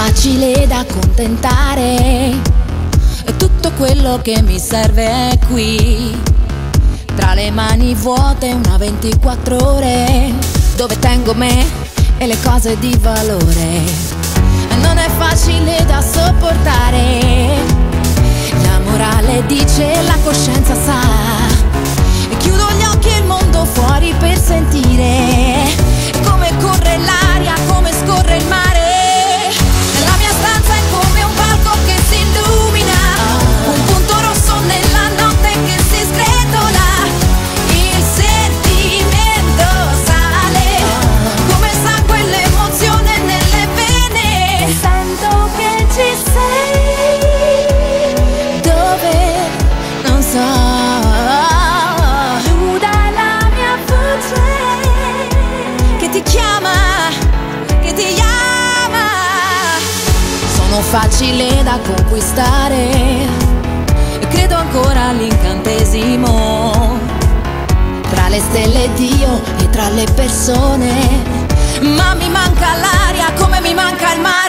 Facile da accontentare. E tutto quello che mi serve è qui. Tra le mani vuote una 24 ore. Dove tengo me e le cose di valore. Non è facile da sopportare. La morale dice la coscienza facile da conquistare. Credo ancora all'incantesimo. Tra le stelle Dio e tra le persone. Ma mi manca l'aria come mi manca il mare.